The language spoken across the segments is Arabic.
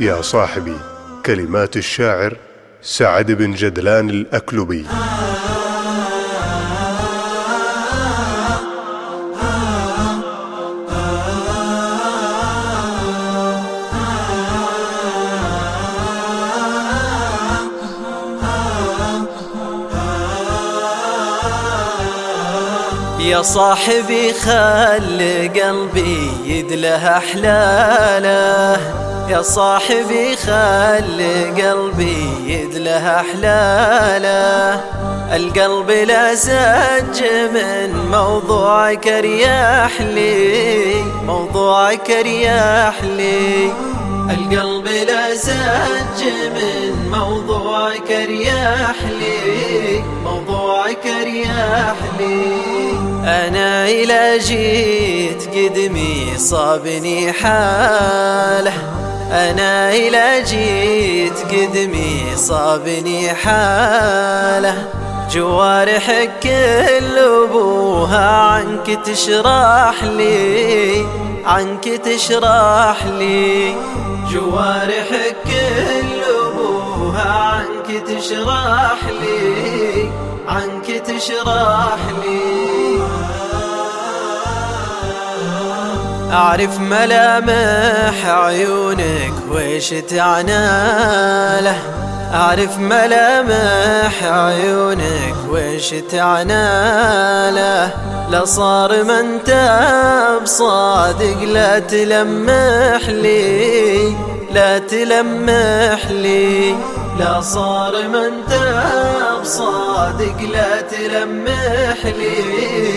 يا صاحبي كلمات الشاعر سعد بن جدلان الأكلبي يا صاحبي خل قلبي يدلة أحلاله. يا صاحبي خل قلبي يدلة أحلاله. القلب لا زج من موضوعك رياح لي موضوعك رياح لي. القلب لا زج من موضوعك رياح لي موضوعك رياح لي. أنا إلى جيت قدمي صابني حالة. أنا إلى جيت قدمي صابني حالة. جوارحك كل أبوها عنك تشرح لي عنك تشرح لي. جوارحك كل أبوها عنك تشرح لي عنك تشرح لي. أعرف ملامح عيونك ويش تعناله أعرف ملامح عيونك ويش تعناله لا صار ما أنت بصادق لا تلمح لي لا تلمح لي. لا صار ما أنت بصادق لا تلمح لي.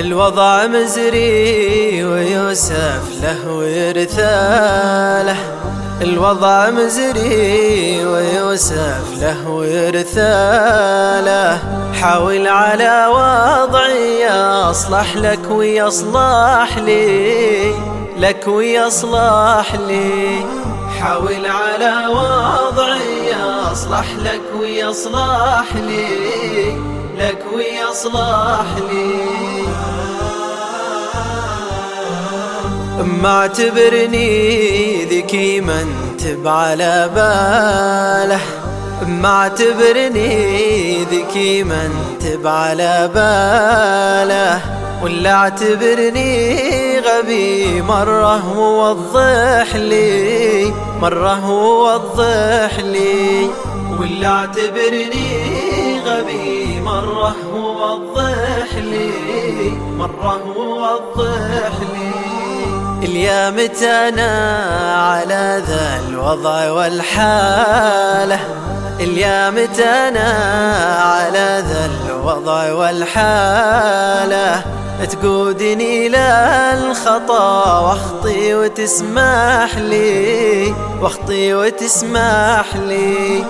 الوضع مزري ويوسف له ورثاله. الوضع مزري ويوسف له ورثاله. حاول على وضعي يصلح لك ويصلح لي لك ويصلح لي. حاول على وضعي يصلح لك ويصلح لي لك ويصلح لي. ما اعتبرني ذكي ما انتب على باله. ما اعتبرني ذكي ما انتب على باله. ولا اعتبرني غبي مرة ووضح لي مرة ووضح لي. ولا اعتبرني غبي مرة ووضح لي مرة ووضح لي. اليا متى أنا على ذا الوضع والحالة. اليا متى أنا على ذا الوضع والحالة. تقودني للخطا وأخطي وتسمح لي وأخطي وتسمح لي.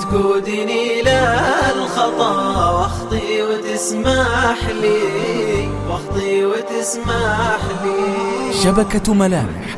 تقودني للخطا وأخطي وتسمح لي وأخطي وتسمح لي. شبكة ملامح.